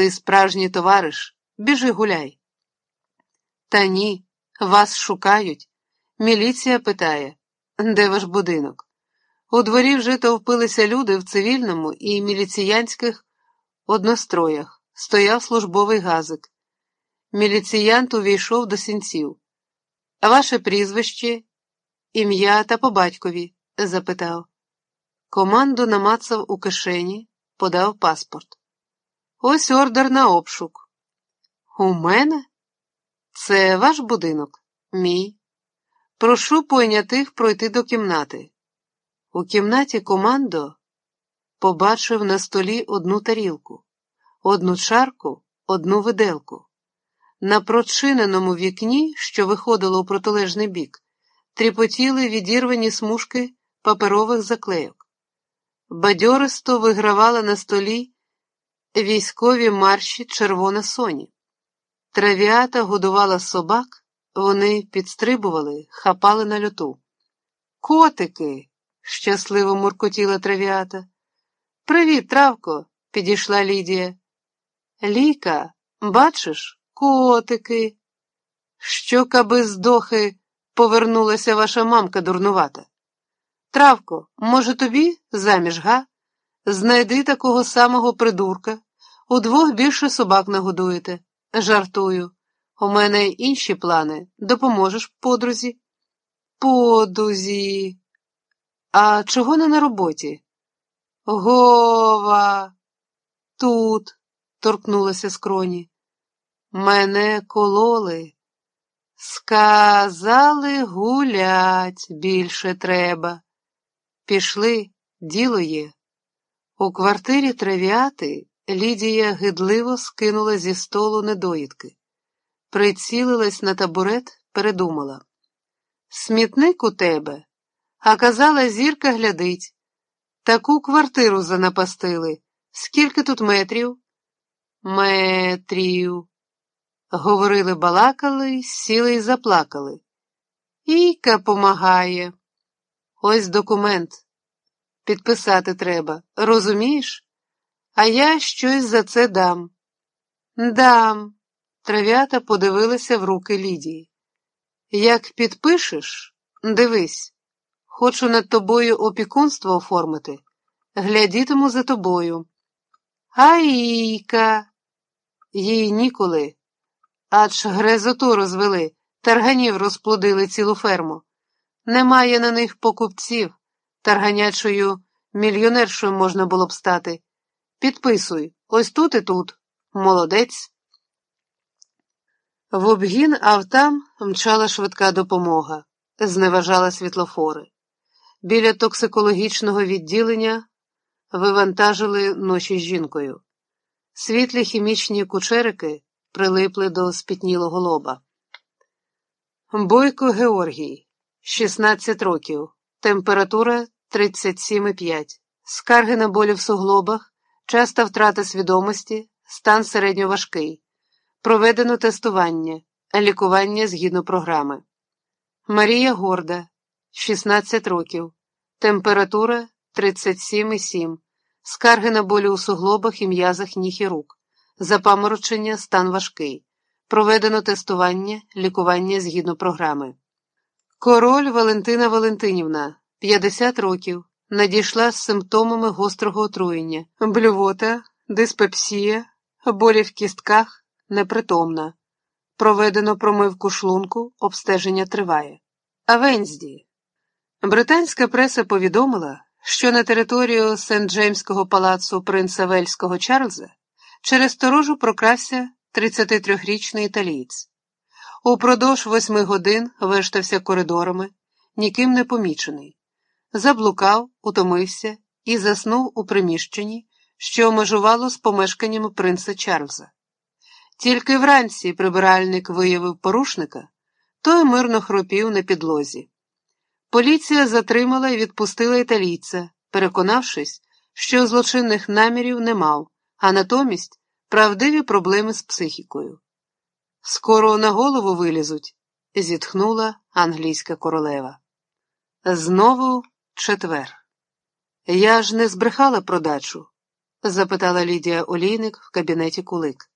Ти справжній товариш, біжи гуляй. Та ні, вас шукають. Міліція питає, де ваш будинок? У дворі вже товпилися люди в цивільному і міліціянських одностроях, стояв службовий газик. Міліціянт увійшов до сінців. Ваше прізвище, ім'я та по батькові? запитав. Команду намацав у кишені, подав паспорт. Ось ордер на обшук. У мене? Це ваш будинок? Мій. Прошу пойнятих пройти до кімнати. У кімнаті командо побачив на столі одну тарілку, одну чарку, одну виделку. На прочиненому вікні, що виходило у протилежний бік, тріпотіли відірвані смужки паперових заклейок. Бадьористо вигравала на столі військові марші Червона Соні. Травіата годувала собак, вони підстрибували, хапали на льоту. Котики! щасливо муркотіла травіата. Привіт, травко, підійшла Лідія. Ліка, бачиш, котики. Що, каби здохи, повернулася ваша мамка дурнувата. Травко, може, тобі заміж, га? Знайди такого самого придурка, удвох більше собак нагодуєте. Жартую. У мене інші плани. Допоможеш подрузі? Подрузі. А чого не на роботі? Гова. Тут, торкнулася скроні. Мене кололи. Сказали гулять більше треба. Пішли, діло є. У квартирі травіати Лідія гидливо скинула зі столу недоїдки. Прицілилась на табурет, передумала. Смітник у тебе, а казала, зірка глядить. Таку квартиру занапастили. Скільки тут метрів? Метрів. Говорили, балакали, сіли й заплакали. Іка помагає. Ось документ. Підписати треба, розумієш? А я щось за це дам. Дам. Трав'ята подивилася в руки Лідії. Як підпишеш, дивись, хочу над тобою опікунство оформити, глядітиму за тобою. Аїка, їй ніколи, аж грезоту розвели, тарганів розплодили цілу ферму. Немає на них покупців, тарганячою мільйонершою можна було б стати. Підписуй, ось тут і тут. Молодець. В обгін автам мчала швидка допомога, зневажала світлофори. Біля токсикологічного відділення вивантажили ночі з жінкою. Світлі хімічні кучерики прилипли до спітнілого лоба. Бойко Георгій, 16 років, температура 37,5, скарги на болі в суглобах, часта втрата свідомості, стан середньоважкий. Проведено тестування, лікування згідно програми. Марія Горда, 16 років, температура 37,7, скарги на болі у суглобах і м'язах ніг і рук, запаморочення, стан важкий. Проведено тестування, лікування згідно програми. Король Валентина Валентинівна, 50 років, надійшла з симптомами гострого отруєння, блювота, диспепсія, болі в кістках непритомна. Проведено промивку шлунку, обстеження триває. А Вензді. Британська преса повідомила, що на територію Сент-Джеймського палацу принца Вельського Чарльза через сторожу прокрався 33-річний італієць. Упродовж восьми годин вештався коридорами, ніким не помічений, заблукав, утомився і заснув у приміщенні, що межувало з помешканнями принца Чарльза. Тільки вранці прибиральник виявив порушника, той мирно хропів на підлозі. Поліція затримала і відпустила італійця, переконавшись, що злочинних намірів не мав, а натомість правдиві проблеми з психікою. Скоро на голову вилізуть, зітхнула англійська королева. Знову четвер. Я ж не збрехала про дачу. запитала Лідія Олійник в кабінеті Кулик.